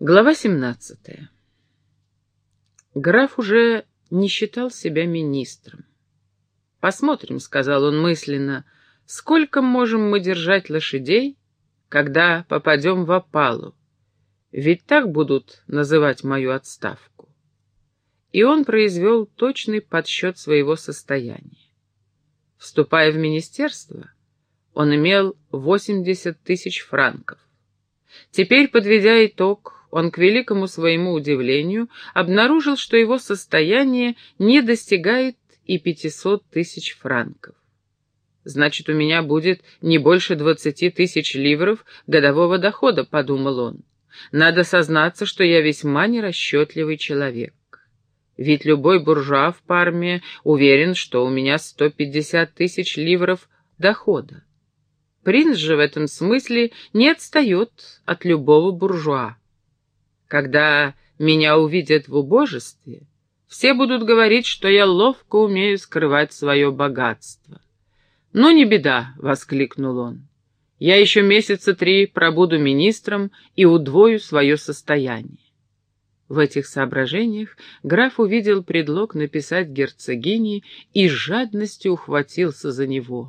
Глава 17. Граф уже не считал себя министром. «Посмотрим», — сказал он мысленно, — «сколько можем мы держать лошадей, когда попадем в опалу? Ведь так будут называть мою отставку». И он произвел точный подсчет своего состояния. Вступая в министерство, он имел 80 тысяч франков. Теперь, подведя итог, он, к великому своему удивлению, обнаружил, что его состояние не достигает и пятисот тысяч франков. «Значит, у меня будет не больше двадцати тысяч ливров годового дохода», — подумал он. «Надо сознаться, что я весьма нерасчетливый человек. Ведь любой буржуа в Парме уверен, что у меня сто пятьдесят тысяч ливров дохода. Принц же в этом смысле не отстает от любого буржуа. Когда меня увидят в убожестве, все будут говорить, что я ловко умею скрывать свое богатство. «Ну, не беда», — воскликнул он. «Я еще месяца три пробуду министром и удвою свое состояние». В этих соображениях граф увидел предлог написать герцогине и с жадностью ухватился за него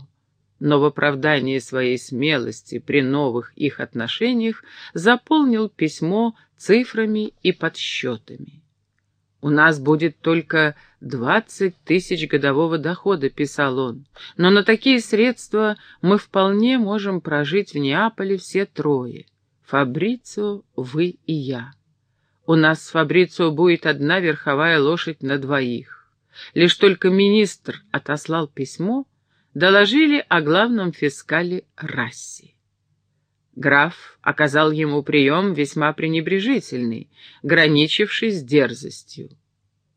но в оправдании своей смелости при новых их отношениях заполнил письмо цифрами и подсчетами. «У нас будет только двадцать тысяч годового дохода», — писал он, «но на такие средства мы вполне можем прожить в Неаполе все трое — Фабрицио, вы и я. У нас с Фабрицио будет одна верховая лошадь на двоих. Лишь только министр отослал письмо — доложили о главном фискале Расси. Граф оказал ему прием весьма пренебрежительный, граничивший с дерзостью.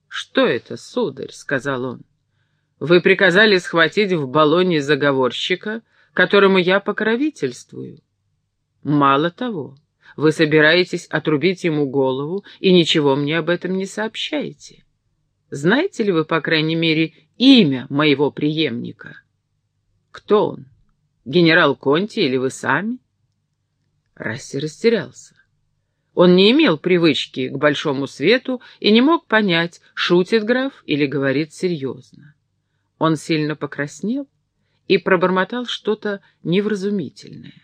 «Что это, сударь?» — сказал он. «Вы приказали схватить в баллоне заговорщика, которому я покровительствую. Мало того, вы собираетесь отрубить ему голову и ничего мне об этом не сообщаете. Знаете ли вы, по крайней мере, имя моего преемника?» Кто он? Генерал Конти или вы сами? Расси растерялся. Он не имел привычки к большому свету и не мог понять, шутит граф или говорит серьезно. Он сильно покраснел и пробормотал что-то невразумительное.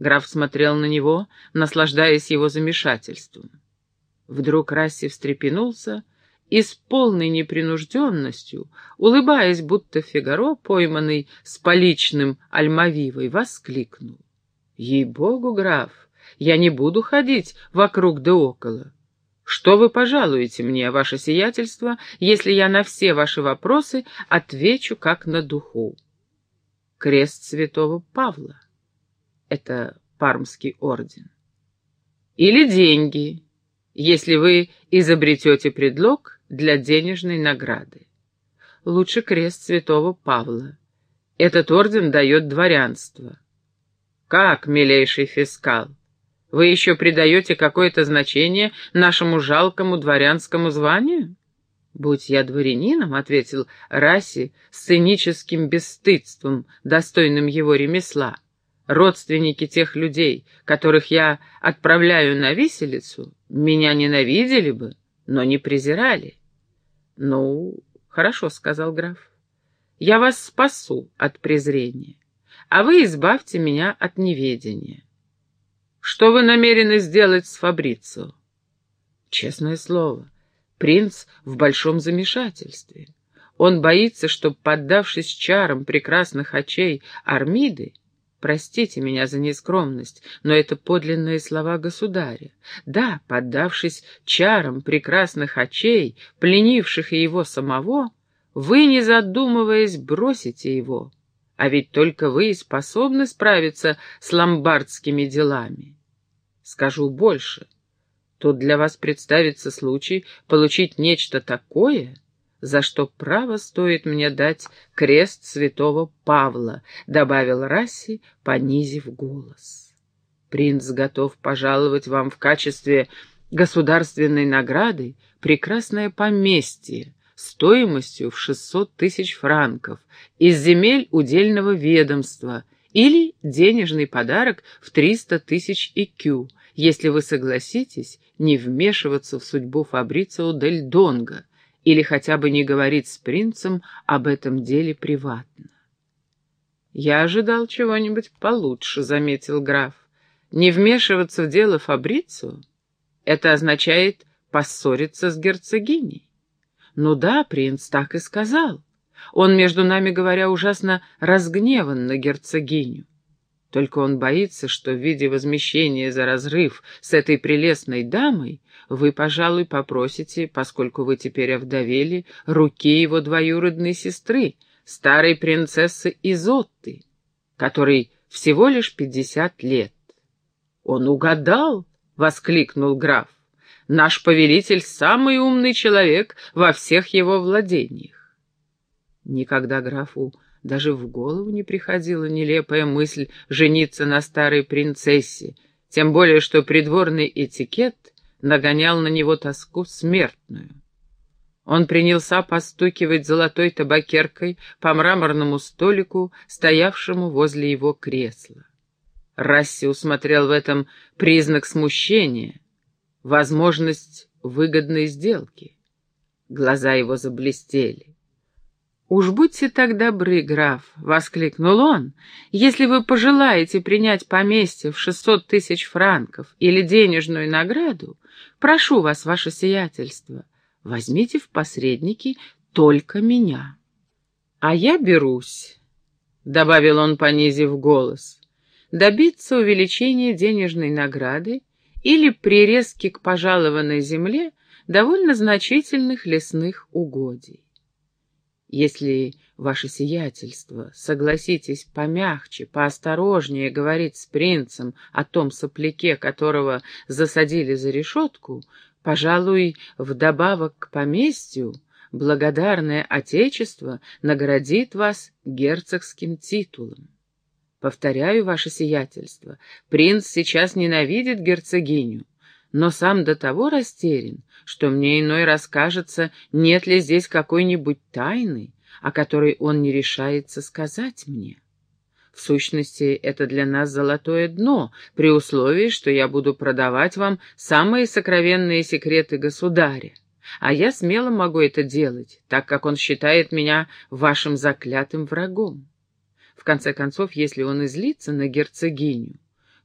Граф смотрел на него, наслаждаясь его замешательством. Вдруг Расси встрепенулся и с полной непринужденностью, улыбаясь, будто Фигаро, пойманный с поличным Альмавивой, воскликнул. «Ей-богу, граф, я не буду ходить вокруг да около. Что вы пожалуете мне, ваше сиятельство, если я на все ваши вопросы отвечу как на духу?» Крест святого Павла. Это Пармский орден. Или деньги, если вы изобретете предлог для денежной награды. Лучше крест святого Павла. Этот орден дает дворянство. Как, милейший фискал, вы еще придаете какое-то значение нашему жалкому дворянскому званию? «Будь я дворянином», — ответил Раси с циническим бесстыдством, достойным его ремесла, «родственники тех людей, которых я отправляю на виселицу, меня ненавидели бы, но не презирали. «Ну, хорошо», — сказал граф. «Я вас спасу от презрения, а вы избавьте меня от неведения». «Что вы намерены сделать с Фабрицо?» «Честное слово, принц в большом замешательстве. Он боится, что, поддавшись чарам прекрасных очей Армиды, Простите меня за нескромность, но это подлинные слова государя. Да, поддавшись чарам прекрасных очей, пленивших и его самого, вы, не задумываясь, бросите его. А ведь только вы и способны справиться с ломбардскими делами. Скажу больше. Тут для вас представится случай получить нечто такое, за что право стоит мне дать крест святого Павла», — добавил Расси, понизив голос. «Принц готов пожаловать вам в качестве государственной награды прекрасное поместье стоимостью в шестьсот тысяч франков из земель удельного ведомства или денежный подарок в триста тысяч икю, если вы согласитесь не вмешиваться в судьбу Фабрицио Дель Донго или хотя бы не говорить с принцем об этом деле приватно. «Я ожидал чего-нибудь получше», — заметил граф. «Не вмешиваться в дело Фабрицио — это означает поссориться с герцогиней». «Ну да, принц так и сказал. Он, между нами говоря, ужасно разгневан на герцогиню. Только он боится, что в виде возмещения за разрыв с этой прелестной дамой вы, пожалуй, попросите, поскольку вы теперь овдовели, руки его двоюродной сестры, старой принцессы Изотты, которой всего лишь пятьдесят лет. «Он угадал!» — воскликнул граф. «Наш повелитель — самый умный человек во всех его владениях». Никогда графу даже в голову не приходила нелепая мысль жениться на старой принцессе, тем более что придворный этикет нагонял на него тоску смертную. Он принялся постукивать золотой табакеркой по мраморному столику, стоявшему возле его кресла. Расси усмотрел в этом признак смущения, возможность выгодной сделки. Глаза его заблестели. «Уж будьте так добры, граф!» — воскликнул он. «Если вы пожелаете принять поместье в шестьсот тысяч франков или денежную награду, прошу вас, ваше сиятельство, возьмите в посредники только меня». «А я берусь», — добавил он, понизив голос, — «добиться увеличения денежной награды или прирезки к пожалованной земле довольно значительных лесных угодий. Если ваше сиятельство согласитесь помягче, поосторожнее говорить с принцем о том сопляке, которого засадили за решетку, пожалуй, вдобавок к поместью, благодарное отечество наградит вас герцогским титулом. Повторяю, ваше сиятельство, принц сейчас ненавидит герцогиню, но сам до того растерян, что мне иной раз кажется, нет ли здесь какой-нибудь тайны, о которой он не решается сказать мне. В сущности, это для нас золотое дно, при условии, что я буду продавать вам самые сокровенные секреты государя. А я смело могу это делать, так как он считает меня вашим заклятым врагом. В конце концов, если он излится на герцогиню,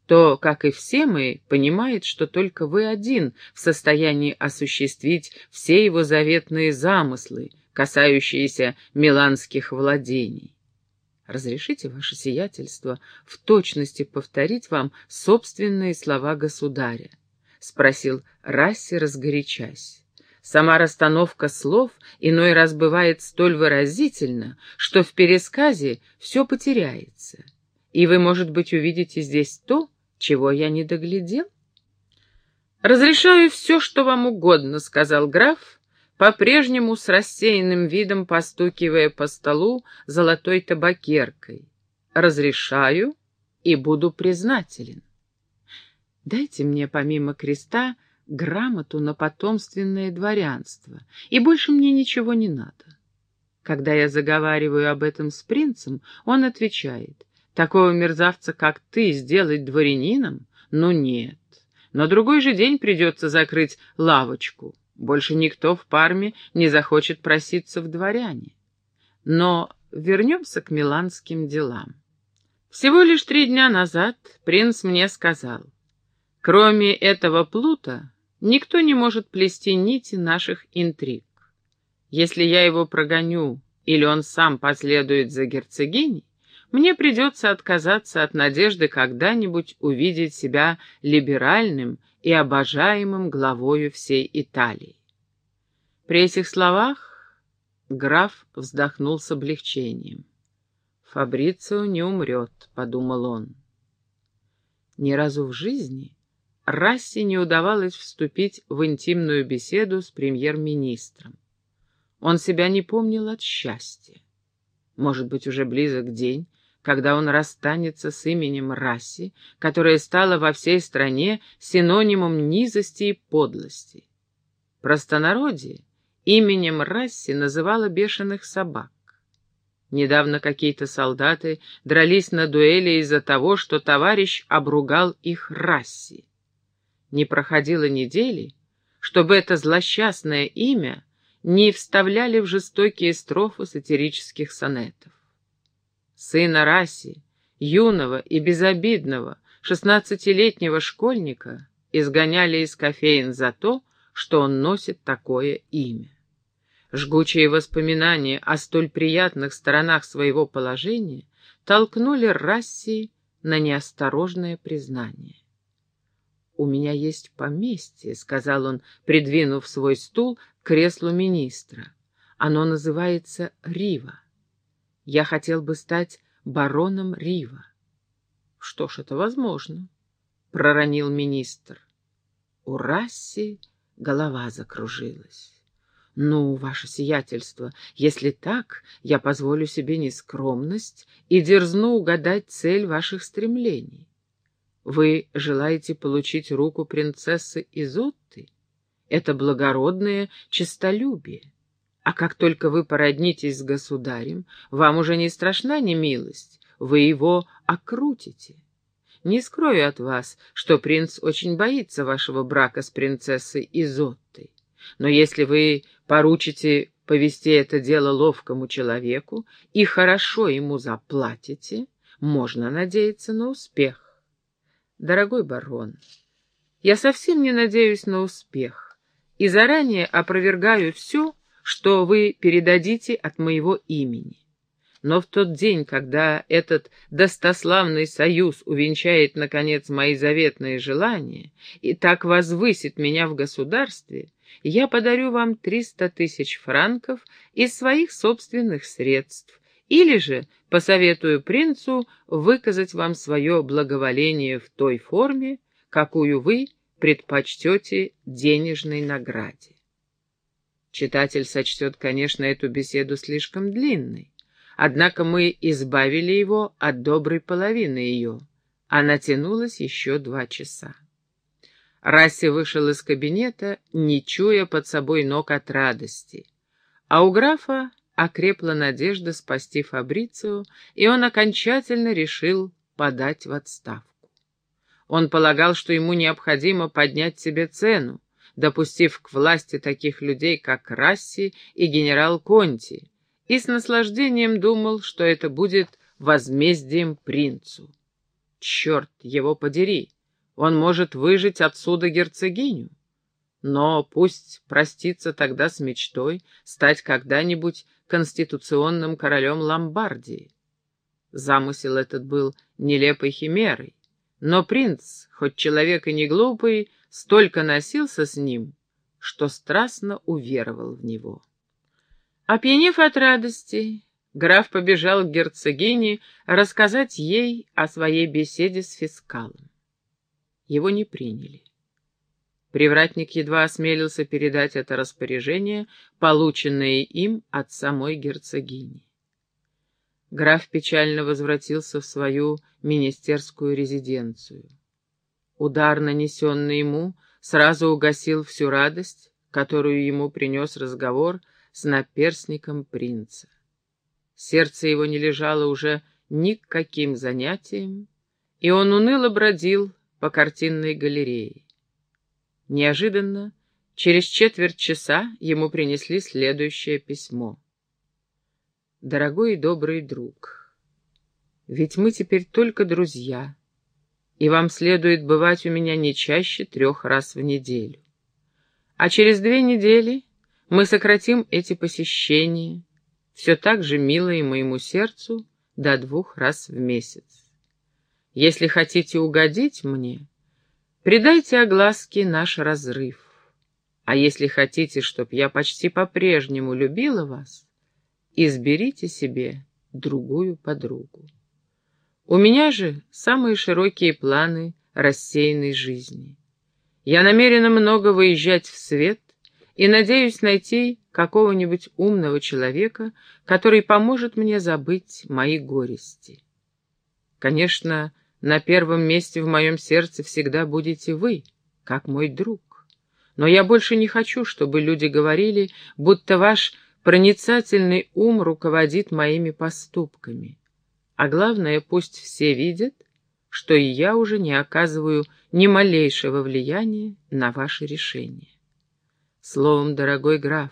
то, как и все мы, понимает, что только вы один в состоянии осуществить все его заветные замыслы, касающиеся миланских владений. Разрешите, ваше сиятельство, в точности повторить вам собственные слова государя? — спросил Расси, разгорячась. Сама расстановка слов иной раз бывает столь выразительна, что в пересказе все потеряется, и вы, может быть, увидите здесь то, чего я не доглядел? «Разрешаю все, что вам угодно», — сказал граф, по-прежнему с рассеянным видом постукивая по столу золотой табакеркой. «Разрешаю и буду признателен. Дайте мне помимо креста грамоту на потомственное дворянство, и больше мне ничего не надо. Когда я заговариваю об этом с принцем, он отвечает, Такого мерзавца, как ты, сделать дворянином? Ну нет. На другой же день придется закрыть лавочку. Больше никто в Парме не захочет проситься в дворяне. Но вернемся к миланским делам. Всего лишь три дня назад принц мне сказал, кроме этого плута никто не может плести нити наших интриг. Если я его прогоню или он сам последует за герцогиней, мне придется отказаться от надежды когда-нибудь увидеть себя либеральным и обожаемым главою всей Италии. При этих словах граф вздохнул с облегчением. «Фабрицио не умрет», — подумал он. Ни разу в жизни Расси не удавалось вступить в интимную беседу с премьер-министром. Он себя не помнил от счастья. Может быть, уже близок день, когда он расстанется с именем Расси, которое стало во всей стране синонимом низости и подлости. Простонародье именем Расси называло бешеных собак. Недавно какие-то солдаты дрались на дуэли из-за того, что товарищ обругал их Расси. Не проходило недели, чтобы это злосчастное имя не вставляли в жестокие строфы сатирических сонетов. Сына Раси, юного и безобидного, шестнадцатилетнего школьника, изгоняли из кофеин за то, что он носит такое имя. Жгучие воспоминания о столь приятных сторонах своего положения толкнули Расси на неосторожное признание. «У меня есть поместье», — сказал он, придвинув свой стул к креслу министра. «Оно называется Рива. Я хотел бы стать бароном Рива». «Что ж, это возможно», — проронил министр. У Расси голова закружилась. «Ну, ваше сиятельство, если так, я позволю себе нескромность и дерзну угадать цель ваших стремлений. Вы желаете получить руку принцессы Изотты? Это благородное честолюбие. А как только вы породнитесь с государем, вам уже не страшна немилость, вы его окрутите. Не скрою от вас, что принц очень боится вашего брака с принцессой Изоттой. Но если вы поручите повести это дело ловкому человеку и хорошо ему заплатите, можно надеяться на успех. Дорогой барон, я совсем не надеюсь на успех и заранее опровергаю все, что вы передадите от моего имени. Но в тот день, когда этот достославный союз увенчает, наконец, мои заветные желания и так возвысит меня в государстве, я подарю вам триста тысяч франков из своих собственных средств, или же посоветую принцу выказать вам свое благоволение в той форме, какую вы предпочтете денежной награде. Читатель сочтет, конечно, эту беседу слишком длинной, однако мы избавили его от доброй половины ее. Она тянулась еще два часа. Расси вышел из кабинета, не чуя под собой ног от радости, а у графа окрепла надежда спасти Фабрицию, и он окончательно решил подать в отставку. Он полагал, что ему необходимо поднять себе цену, допустив к власти таких людей, как Расси и генерал Конти, и с наслаждением думал, что это будет возмездием принцу. Черт его подери, он может выжить отсюда герцогиню. Но пусть простится тогда с мечтой стать когда-нибудь конституционным королем Ломбардии. Замысел этот был нелепой химерой, но принц, хоть человек и не глупый, столько носился с ним, что страстно уверовал в него. Опьянев от радости, граф побежал к герцогине рассказать ей о своей беседе с фискалом. Его не приняли. Привратник едва осмелился передать это распоряжение, полученное им от самой герцогини. Граф печально возвратился в свою министерскую резиденцию. Удар, нанесенный ему, сразу угасил всю радость, которую ему принес разговор с наперсником принца. Сердце его не лежало уже ни к каким занятиям, и он уныло бродил по картинной галерее. Неожиданно, через четверть часа ему принесли следующее письмо. «Дорогой и добрый друг, ведь мы теперь только друзья, и вам следует бывать у меня не чаще трех раз в неделю. А через две недели мы сократим эти посещения, все так же милые моему сердцу, до двух раз в месяц. Если хотите угодить мне, Придайте огласке наш разрыв. А если хотите, чтоб я почти по-прежнему любила вас, изберите себе другую подругу. У меня же самые широкие планы рассеянной жизни. Я намерена много выезжать в свет и надеюсь найти какого-нибудь умного человека, который поможет мне забыть мои горести. Конечно, на первом месте в моем сердце всегда будете вы, как мой друг. Но я больше не хочу, чтобы люди говорили, будто ваш проницательный ум руководит моими поступками. А главное, пусть все видят, что и я уже не оказываю ни малейшего влияния на ваши решения. Словом, дорогой граф,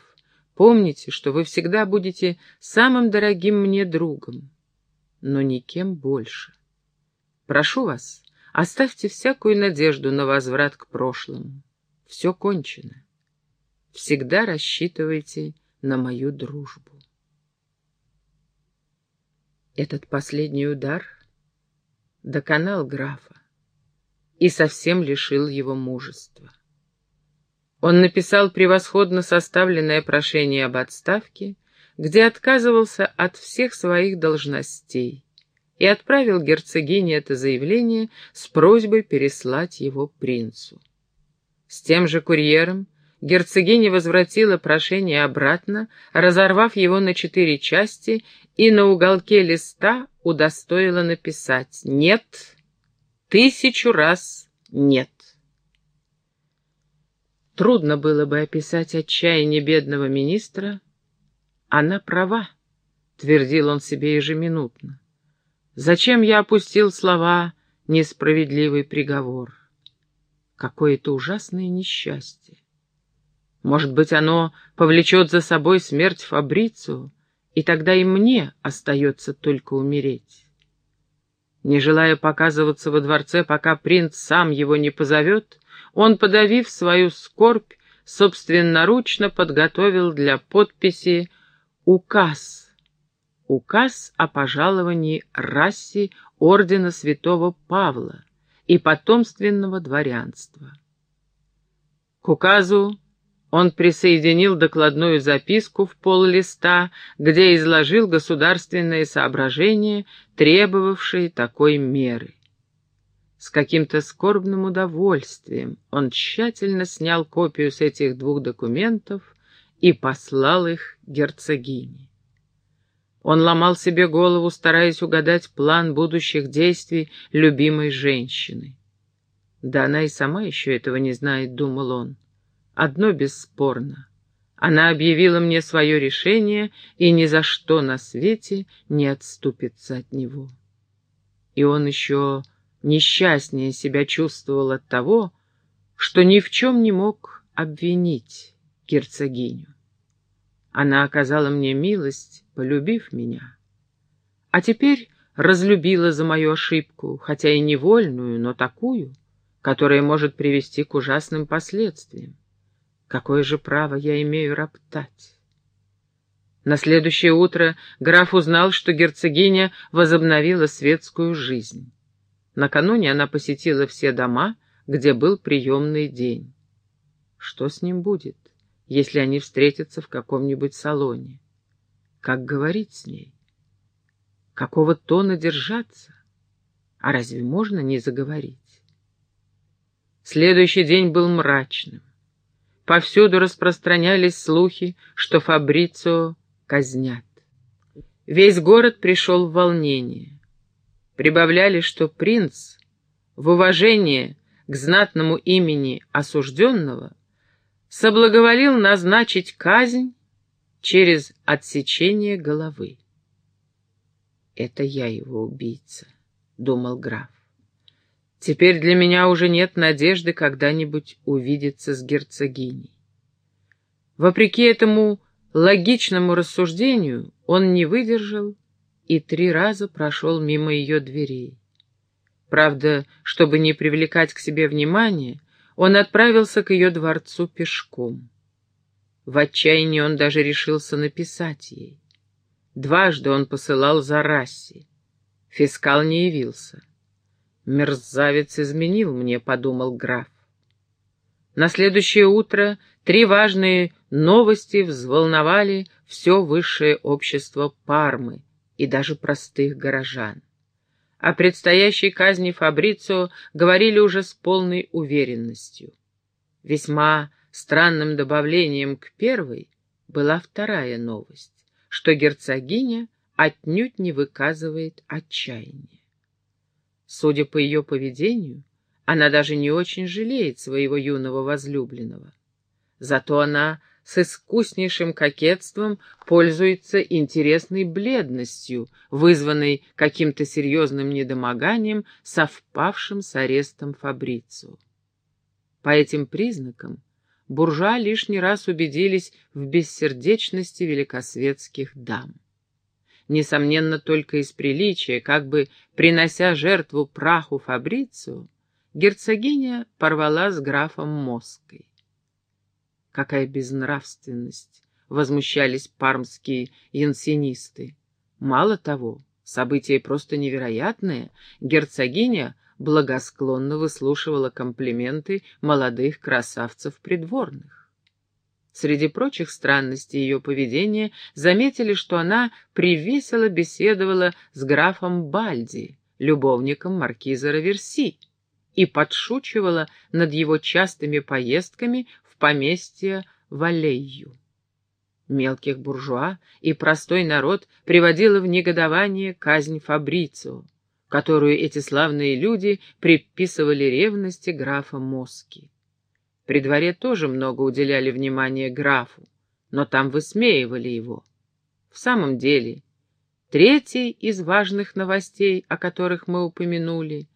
помните, что вы всегда будете самым дорогим мне другом, но никем больше. Прошу вас, оставьте всякую надежду на возврат к прошлому. Все кончено. Всегда рассчитывайте на мою дружбу. Этот последний удар доконал графа и совсем лишил его мужества. Он написал превосходно составленное прошение об отставке, где отказывался от всех своих должностей, и отправил герцогине это заявление с просьбой переслать его принцу. С тем же курьером герцогиня возвратила прошение обратно, разорвав его на четыре части и на уголке листа удостоила написать «Нет, тысячу раз нет». Трудно было бы описать отчаяние бедного министра. Она права, твердил он себе ежеминутно. Зачем я опустил слова «несправедливый приговор»? Какое-то ужасное несчастье. Может быть, оно повлечет за собой смерть Фабрицу, и тогда и мне остается только умереть. Не желая показываться во дворце, пока принц сам его не позовет, он, подавив свою скорбь, собственноручно подготовил для подписи указ — указ о пожаловании расе ордена святого Павла и потомственного дворянства. К указу он присоединил докладную записку в пол листа, где изложил государственные соображения, требовавшие такой меры. С каким-то скорбным удовольствием он тщательно снял копию с этих двух документов и послал их герцогине. Он ломал себе голову, стараясь угадать план будущих действий любимой женщины. Да она и сама еще этого не знает, думал он. Одно бесспорно. Она объявила мне свое решение и ни за что на свете не отступится от него. И он еще несчастнее себя чувствовал от того, что ни в чем не мог обвинить герцогиню. Она оказала мне милость, полюбив меня. А теперь разлюбила за мою ошибку, хотя и невольную, но такую, которая может привести к ужасным последствиям. Какое же право я имею роптать? На следующее утро граф узнал, что герцогиня возобновила светскую жизнь. Накануне она посетила все дома, где был приемный день. Что с ним будет? если они встретятся в каком-нибудь салоне? Как говорить с ней? Какого тона держаться? А разве можно не заговорить? Следующий день был мрачным. Повсюду распространялись слухи, что Фабрицио казнят. Весь город пришел в волнение. Прибавляли, что принц в уважение к знатному имени осужденного соблаговолил назначить казнь через отсечение головы. «Это я его убийца», — думал граф. «Теперь для меня уже нет надежды когда-нибудь увидеться с герцогиней». Вопреки этому логичному рассуждению он не выдержал и три раза прошел мимо ее дверей. Правда, чтобы не привлекать к себе внимания, он отправился к ее дворцу пешком. В отчаянии он даже решился написать ей. Дважды он посылал за Расси. Фискал не явился. «Мерзавец изменил мне», — подумал граф. На следующее утро три важные новости взволновали все высшее общество Пармы и даже простых горожан. О предстоящей казни Фабрицио говорили уже с полной уверенностью. Весьма странным добавлением к первой была вторая новость, что герцогиня отнюдь не выказывает отчаяния. Судя по ее поведению, она даже не очень жалеет своего юного возлюбленного. Зато она с искуснейшим кокетством пользуется интересной бледностью, вызванной каким-то серьезным недомоганием, совпавшим с арестом Фабрицио. По этим признакам буржуа лишний раз убедились в бессердечности великосветских дам. Несомненно, только из приличия, как бы принося жертву праху Фабрицио, герцогиня порвала с графом Моской. Какая безнравственность! Возмущались пармские янсенисты. Мало того, событие просто невероятное. Герцогиня благосклонно выслушивала комплименты молодых красавцев придворных. Среди прочих странностей ее поведения заметили, что она привесело беседовала с графом Бальди, любовником маркиза Раверси, и подшучивала над его частыми поездками в поместье Валейю. Мелких буржуа и простой народ приводила в негодование казнь Фабрицио, которую эти славные люди приписывали ревности графа Моски. При дворе тоже много уделяли внимания графу, но там высмеивали его. В самом деле, третьей из важных новостей, о которых мы упомянули,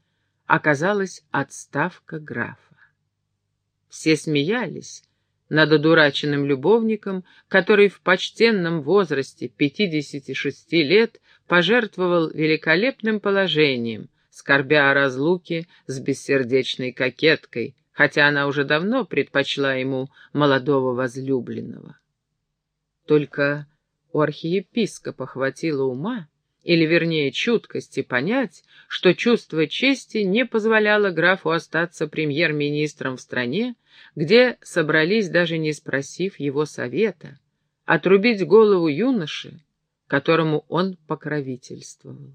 оказалась отставка графа. Все смеялись над одураченным любовником, который в почтенном возрасте 56 лет пожертвовал великолепным положением, скорбя о разлуке с бессердечной кокеткой, хотя она уже давно предпочла ему молодого возлюбленного. Только у архиепископа хватило ума, или вернее чуткости, понять, что чувство чести не позволяло графу остаться премьер-министром в стране, где собрались, даже не спросив его совета, отрубить голову юноши, которому он покровительствовал.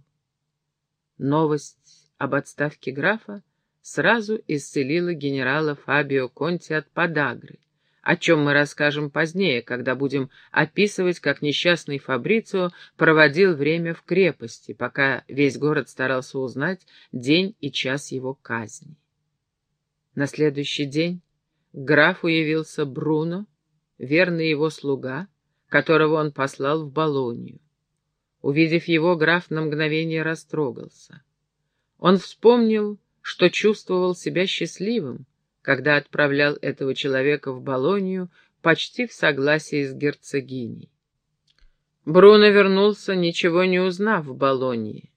Новость об отставке графа сразу исцелила генерала Фабио Конти от подагры, о чем мы расскажем позднее, когда будем описывать, как несчастный Фабрицио проводил время в крепости, пока весь город старался узнать день и час его казни. На следующий день к графу явился Бруно, верный его слуга, которого он послал в Болонию. Увидев его, граф на мгновение растрогался. Он вспомнил, что чувствовал себя счастливым, когда отправлял этого человека в Болонию почти в согласии с герцогиней. Бруно вернулся, ничего не узнав в Болонии.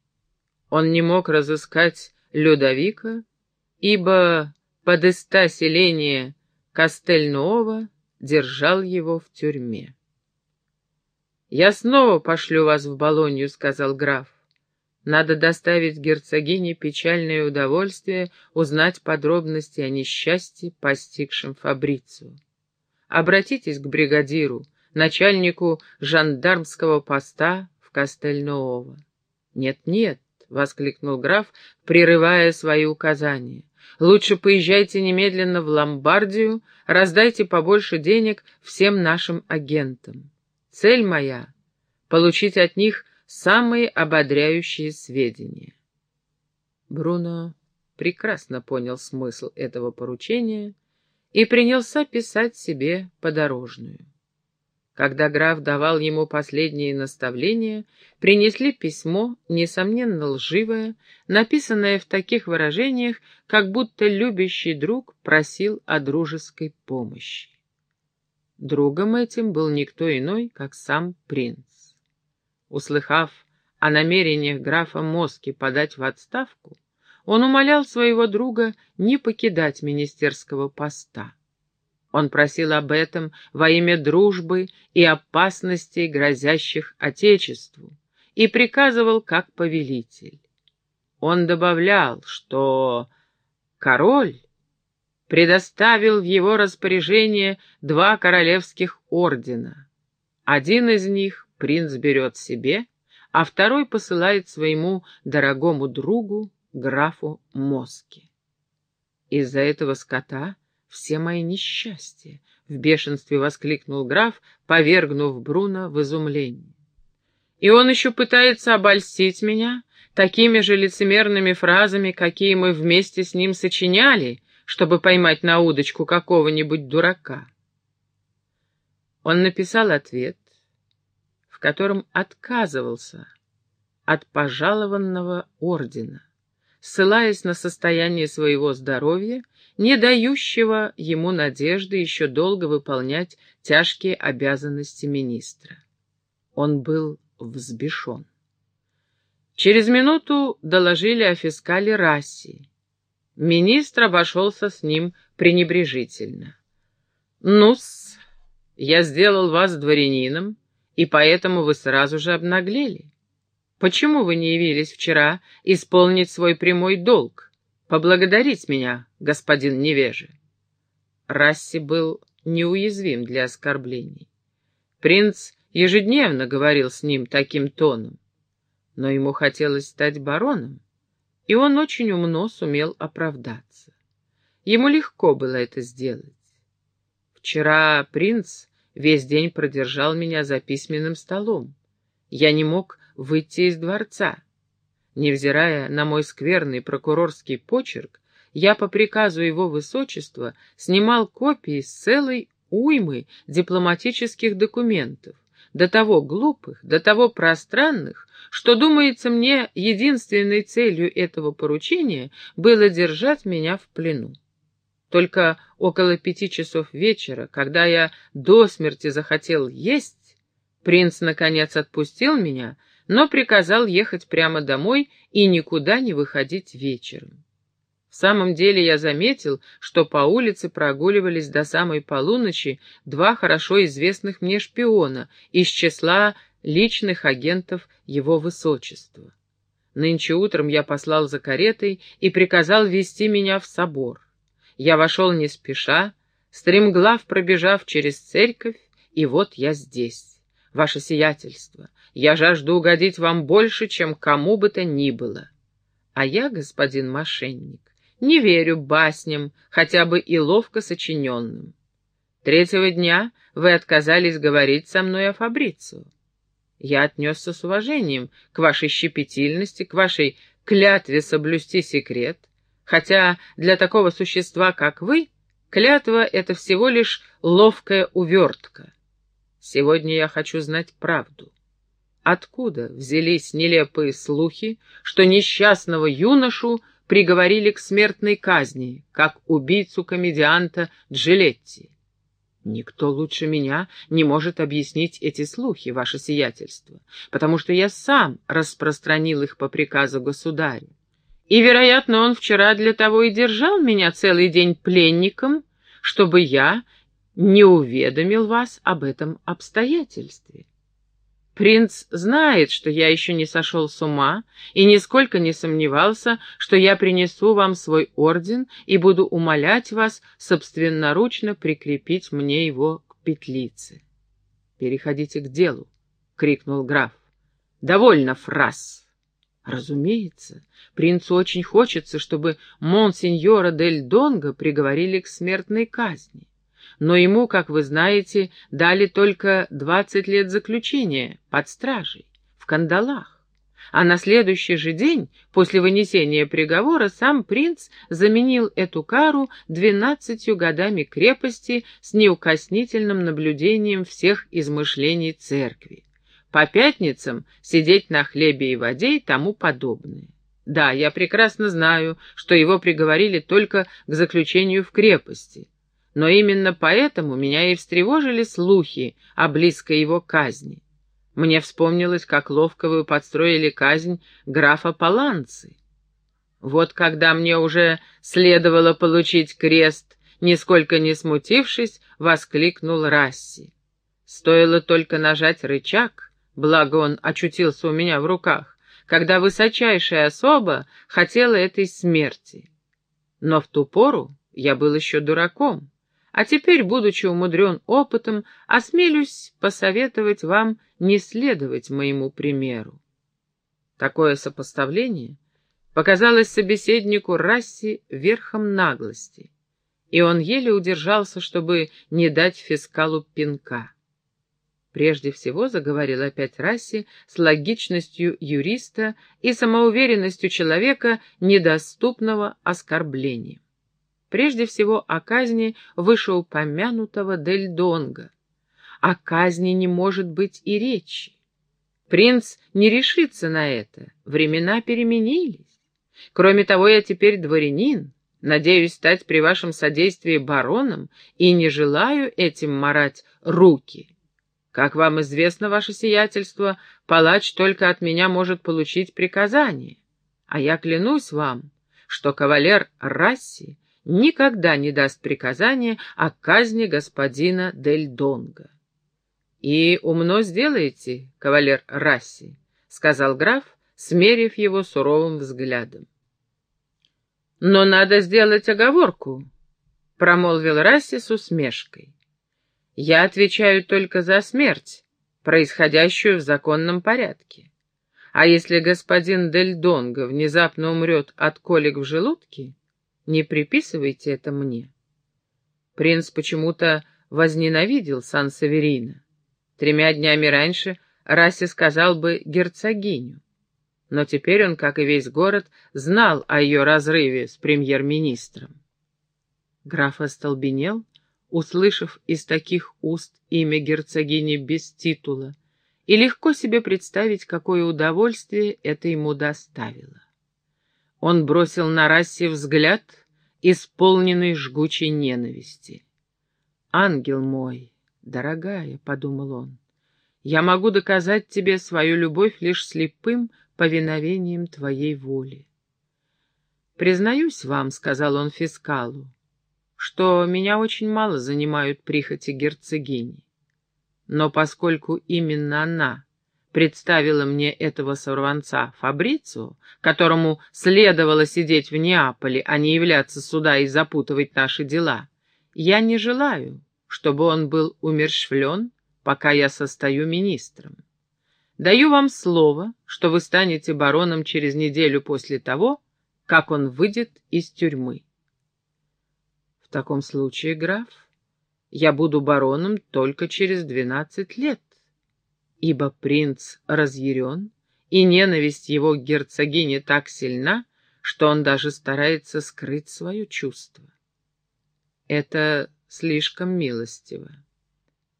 Он не мог разыскать Людовика, ибо подыста селения Кастельнуова держал его в тюрьме. «Я снова пошлю вас в Болонью», — сказал граф. Надо доставить герцогине печальное удовольствие узнать подробности о несчастье, постигшем Фабрицию. Обратитесь к бригадиру, начальнику жандармского поста в Кастельноово. «Нет-нет», — воскликнул граф, прерывая свои указания. «Лучше поезжайте немедленно в Ломбардию, раздайте побольше денег всем нашим агентам. Цель моя — получить от них самые ободряющие сведения. Бруно прекрасно понял смысл этого поручения и принялся писать себе подорожную. Когда граф давал ему последние наставления, принесли письмо, несомненно лживое, написанное в таких выражениях, как будто любящий друг просил о дружеской помощи. Другом этим был никто иной, как сам принц. Услыхав о намерениях графа Моски подать в отставку, он умолял своего друга не покидать министерского поста. Он просил об этом во имя дружбы и опасностей, грозящих Отечеству, и приказывал как повелитель. Он добавлял, что король предоставил в его распоряжение два королевских ордена. Один из них принц берет себе, а второй посылает своему дорогому другу, графу Моски. Из-за этого скота все мои несчастья, — в бешенстве воскликнул граф, повергнув Бруно в изумление. И он еще пытается обольстить меня такими же лицемерными фразами, какие мы вместе с ним сочиняли, чтобы поймать на удочку какого-нибудь дурака. Он написал ответ, в котором отказывался от пожалованного ордена, ссылаясь на состояние своего здоровья, не дающего ему надежды еще долго выполнять тяжкие обязанности министра. Он был взбешен. Через минуту доложили о фискале Расси. Министр обошелся с ним пренебрежительно. «Ну-с, я сделал вас дворянином, и поэтому вы сразу же обнаглели. Почему вы не явились вчера исполнить свой прямой долг, поблагодарить меня, господин невеже?» Расси был неуязвим для оскорблений. Принц ежедневно говорил с ним таким тоном, но ему хотелось стать бароном, и он очень умно сумел оправдаться. Ему легко было это сделать. Вчера принц весь день продержал меня за письменным столом. Я не мог выйти из дворца. Невзирая на мой скверный прокурорский почерк, я по приказу его высочества снимал копии с целой уймы дипломатических документов, до того глупых, до того пространных, что, думается мне, единственной целью этого поручения было держать меня в плену. Только около пяти часов вечера, когда я до смерти захотел есть, принц, наконец, отпустил меня, но приказал ехать прямо домой и никуда не выходить вечером. В самом деле я заметил, что по улице прогуливались до самой полуночи два хорошо известных мне шпиона из числа личных агентов его высочества. Нынче утром я послал за каретой и приказал вести меня в собор. Я вошел не спеша, стремглав пробежав через церковь, и вот я здесь, ваше сиятельство. Я жажду угодить вам больше, чем кому бы то ни было. А я, господин мошенник, не верю басням, хотя бы и ловко сочиненным. Третьего дня вы отказались говорить со мной о Фабрицио. Я отнесся с уважением к вашей щепетильности, к вашей клятве соблюсти секрет, хотя для такого существа, как вы, клятва — это всего лишь ловкая увертка. Сегодня я хочу знать правду. Откуда взялись нелепые слухи, что несчастного юношу приговорили к смертной казни, как убийцу-комедианта Джилетти. Никто лучше меня не может объяснить эти слухи, ваше сиятельство, потому что я сам распространил их по приказу государя. И, вероятно, он вчера для того и держал меня целый день пленником, чтобы я не уведомил вас об этом обстоятельстве. Принц знает, что я еще не сошел с ума и нисколько не сомневался, что я принесу вам свой орден и буду умолять вас собственноручно прикрепить мне его к петлице. «Переходите к делу», — крикнул граф. «Довольно фраз». Разумеется, принцу очень хочется, чтобы монсеньора дель Донго приговорили к смертной казни но ему, как вы знаете, дали только двадцать лет заключения под стражей, в кандалах. А на следующий же день, после вынесения приговора, сам принц заменил эту кару двенадцатью годами крепости с неукоснительным наблюдением всех измышлений церкви. По пятницам сидеть на хлебе и воде и тому подобное. Да, я прекрасно знаю, что его приговорили только к заключению в крепости, но именно поэтому меня и встревожили слухи о близкой его казни. Мне вспомнилось, как ловко вы подстроили казнь графа Паланцы. Вот когда мне уже следовало получить крест, нисколько не смутившись, воскликнул Расси. Стоило только нажать рычаг, благо он очутился у меня в руках, когда высочайшая особа хотела этой смерти. Но в ту пору я был еще дураком. А теперь, будучи умудрен опытом, осмелюсь посоветовать вам не следовать моему примеру. Такое сопоставление показалось собеседнику Расси верхом наглости, и он еле удержался, чтобы не дать фискалу пинка. Прежде всего заговорил опять Расси с логичностью юриста и самоуверенностью человека, недоступного оскорблениям прежде всего о казни вышеупомянутого Дель Донго, о казни не может быть и речи. Принц не решится на это, времена переменились. Кроме того, я теперь дворянин, надеюсь стать при вашем содействии бароном и не желаю этим марать руки. Как вам известно, ваше сиятельство, палач только от меня может получить приказание, а я клянусь вам, что кавалер Расси никогда не даст приказания о казни господина Дель Донго. «И умно сделаете, кавалер Расси», — сказал граф, смерив его суровым взглядом. «Но надо сделать оговорку», — промолвил Расси с усмешкой. «Я отвечаю только за смерть, происходящую в законном порядке. А если господин Дель Донго внезапно умрет от колик в желудке, не приписывайте это мне». Принц почему-то возненавидел Сан-Саверина. Тремя днями раньше Расси сказал бы герцогиню. Но теперь он, как и весь город, знал о ее разрыве с премьер-министром. Граф остолбенел, услышав из таких уст имя герцогини без титула, и легко себе представить, какое удовольствие это ему доставило. Он бросил на Расси взгляд, исполненный жгучей ненависти. «Ангел мой!» «Дорогая», — подумал он, — «я могу доказать тебе свою любовь лишь слепым повиновением твоей воли». «Признаюсь вам», — сказал он фискалу, — «что меня очень мало занимают прихоти герцогини. Но поскольку именно она представила мне этого сорванца Фабрицу, которому следовало сидеть в Неаполе, а не являться сюда и запутывать наши дела, я не желаю, чтобы он был умерщвлен, пока я состою министром. Даю вам слово, что вы станете бароном через неделю после того, как он выйдет из тюрьмы. Таком случае, граф, я буду бароном только через двенадцать лет, ибо принц разъярен, и ненависть его к герцогине так сильна, что он даже старается скрыть свое чувство. Это слишком милостиво.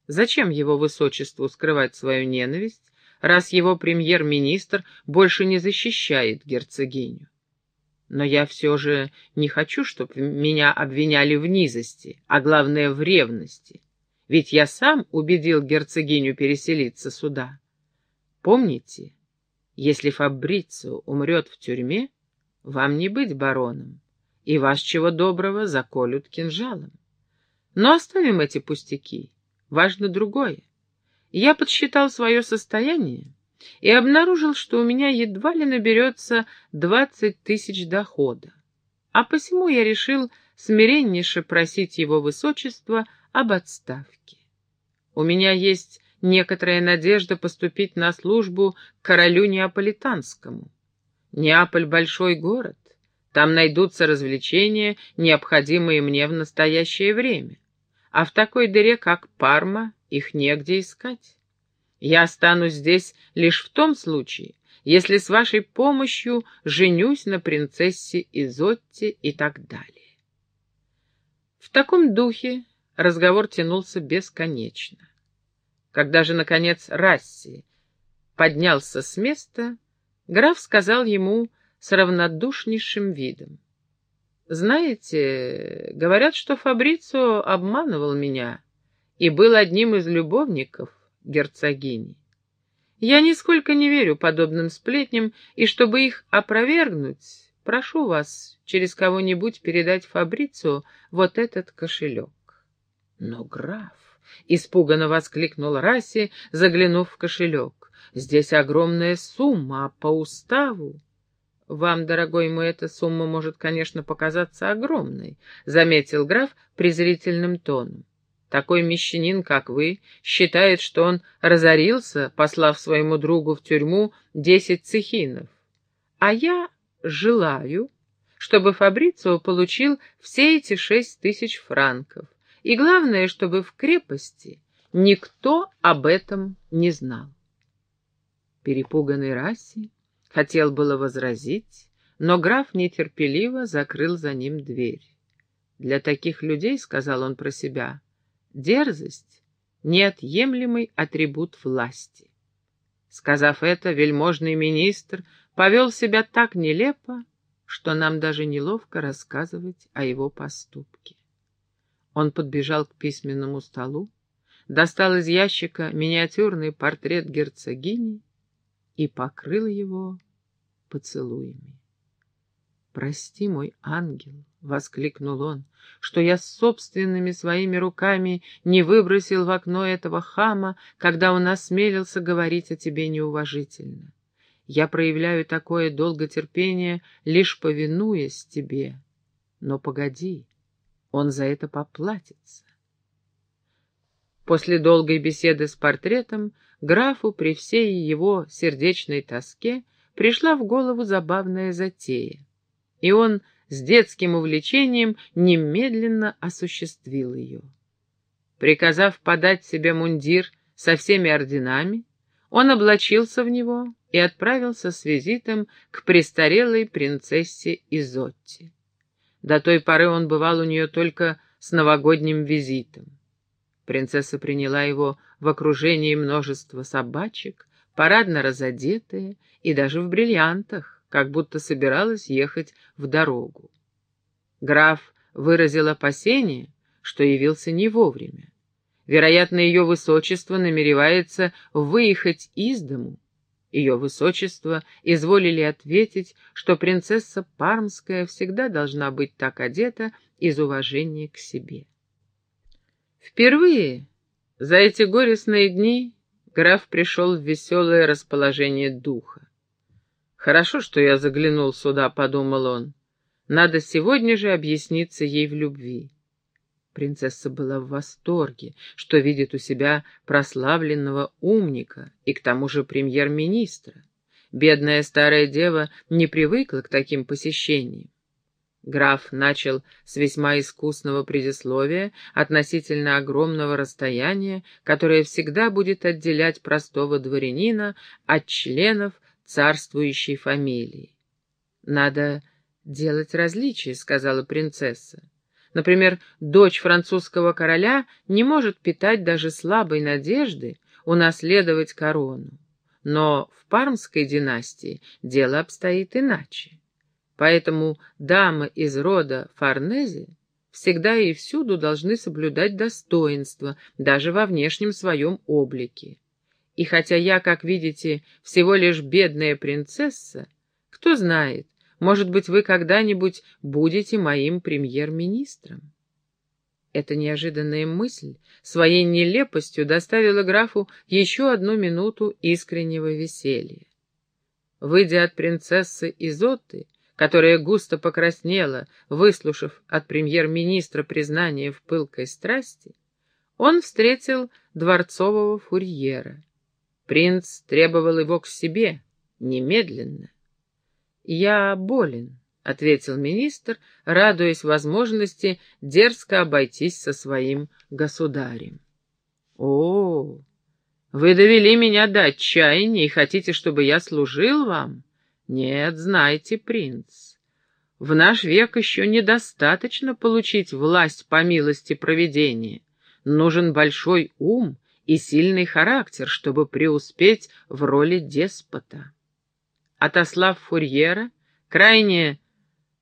Зачем его высочеству скрывать свою ненависть, раз его премьер-министр больше не защищает герцогиню? Но я все же не хочу, чтобы меня обвиняли в низости, а главное в ревности. Ведь я сам убедил герцогиню переселиться сюда. Помните, если Фабрицио умрет в тюрьме, вам не быть бароном, и вас чего доброго заколют кинжалом. Но оставим эти пустяки. Важно другое. Я подсчитал свое состояние и обнаружил, что у меня едва ли наберется двадцать тысяч дохода. А посему я решил смиреннейше просить его высочество об отставке. У меня есть некоторая надежда поступить на службу королю Неаполитанскому. Неаполь — большой город. Там найдутся развлечения, необходимые мне в настоящее время а в такой дыре, как Парма, их негде искать. Я останусь здесь лишь в том случае, если с вашей помощью женюсь на принцессе Изотте и так далее. В таком духе разговор тянулся бесконечно. Когда же, наконец, Расси поднялся с места, граф сказал ему с равнодушнейшим видом. Знаете, говорят, что Фабрицио обманывал меня и был одним из любовников герцогини. Я нисколько не верю подобным сплетням, и чтобы их опровергнуть, прошу вас через кого-нибудь передать Фабрицио вот этот кошелек. Но граф, — испуганно воскликнул Расси, заглянув в кошелек, — здесь огромная сумма, а по уставу... «Вам, дорогой мой, эта сумма может, конечно, показаться огромной», — заметил граф презрительным тоном. «Такой мещанин, как вы, считает, что он разорился, послав своему другу в тюрьму десять цехинов. А я желаю, чтобы Фабрицио получил все эти шесть тысяч франков. И главное, чтобы в крепости никто об этом не знал». Перепуганный Расси Хотел было возразить, но граф нетерпеливо закрыл за ним дверь. «Для таких людей, — сказал он про себя, — дерзость неотъемлемый атрибут власти. Сказав это, вельможный министр повел себя так нелепо, что нам даже неловко рассказывать о его поступке. Он подбежал к письменному столу, достал из ящика миниатюрный портрет герцогини и покрыл его поцелуями. «Прости, мой ангел!» — воскликнул он, — «что я собственными своими руками не выбросил в окно этого хама, когда он осмелился говорить о тебе неуважительно. Я проявляю такое долготерпение, лишь повинуясь тебе. Но погоди, он за это поплатится». После долгой беседы с портретом графу при всей его сердечной тоске пришла в голову забавная затея и он с детским увлечением немедленно осуществил ее. Приказав подать себе мундир со всеми орденами, он облачился в него и отправился с визитом к престарелой принцессе Изотти. До той поры он бывал у нее только с новогодним визитом. Принцесса приняла его в окружении множества собачек, парадно разодетая и даже в бриллиантах, как будто собиралась ехать в дорогу. Граф выразил опасение, что явился не вовремя. Вероятно, ее высочество намеревается выехать из дому. Ее высочество изволили ответить, что принцесса Пармская всегда должна быть так одета из уважения к себе. Впервые за эти горестные дни граф пришел в веселое расположение духа. «Хорошо, что я заглянул сюда», — подумал он. «Надо сегодня же объясниться ей в любви». Принцесса была в восторге, что видит у себя прославленного умника и к тому же премьер-министра. Бедная старая дева не привыкла к таким посещениям. Граф начал с весьма искусного предисловия относительно огромного расстояния, которое всегда будет отделять простого дворянина от членов царствующей фамилии. «Надо делать различия», — сказала принцесса. «Например, дочь французского короля не может питать даже слабой надежды унаследовать корону. Но в Пармской династии дело обстоит иначе. Поэтому дамы из рода Форнези всегда и всюду должны соблюдать достоинство, даже во внешнем своем облике. И хотя я, как видите, всего лишь бедная принцесса, кто знает, может быть, вы когда-нибудь будете моим премьер-министром. Эта неожиданная мысль своей нелепостью доставила графу еще одну минуту искреннего веселья. Выйдя от принцессы Изоты, которая густо покраснела, выслушав от премьер-министра признание в пылкой страсти, он встретил дворцового фурьера. Принц требовал его к себе, немедленно. «Я болен», — ответил министр, радуясь возможности дерзко обойтись со своим государем. «О, вы довели меня до отчаяния и хотите, чтобы я служил вам? Нет, знайте, принц, в наш век еще недостаточно получить власть по милости проведения. Нужен большой ум и сильный характер, чтобы преуспеть в роли деспота. Отослав Фурьера, крайне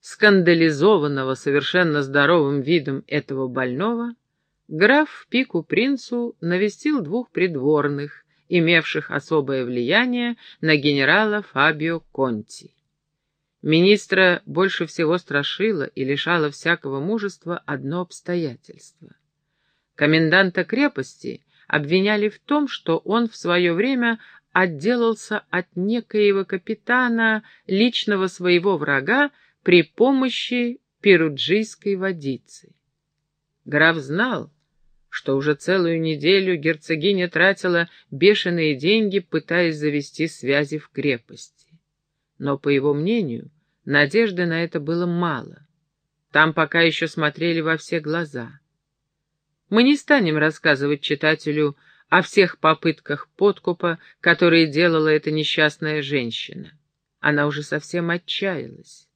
скандализованного совершенно здоровым видом этого больного, граф в пику принцу навестил двух придворных, имевших особое влияние на генерала Фабио Конти. Министра больше всего страшило и лишало всякого мужества одно обстоятельство. Коменданта крепости обвиняли в том, что он в свое время отделался от некоего капитана, личного своего врага, при помощи перуджийской водицы. Граф знал, что уже целую неделю герцогиня тратила бешеные деньги, пытаясь завести связи в крепости. Но, по его мнению, надежды на это было мало. Там пока еще смотрели во все глаза. Мы не станем рассказывать читателю о всех попытках подкупа, которые делала эта несчастная женщина. Она уже совсем отчаялась.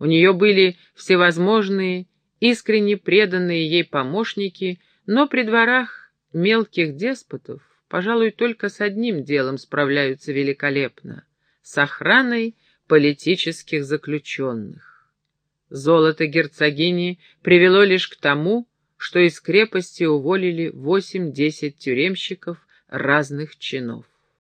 У нее были всевозможные, искренне преданные ей помощники, но при дворах Мелких деспотов, пожалуй, только с одним делом справляются великолепно — с охраной политических заключенных. Золото герцогини привело лишь к тому, что из крепости уволили восемь-десять тюремщиков разных чинов.